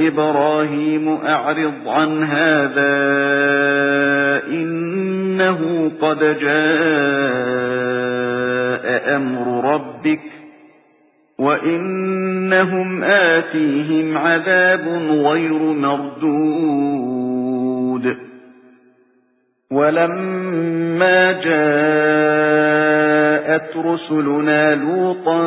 إبراهيم أعرض عن هذا إنه قد جاء أمر ربك وإنهم آتيهم عذاب غير مردود ولما جاءت رسلنا لوطا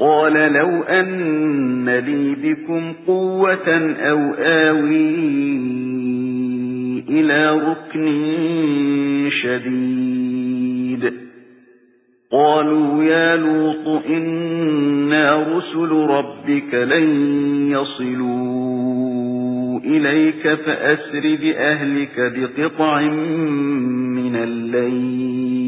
قال لو أن لي بكم قوة أو آوي إلى ركن شديد. قالوا يا لوط إنا رسل ربك لن يصلوا إليك فأسر بأهلك بقطع من الليل.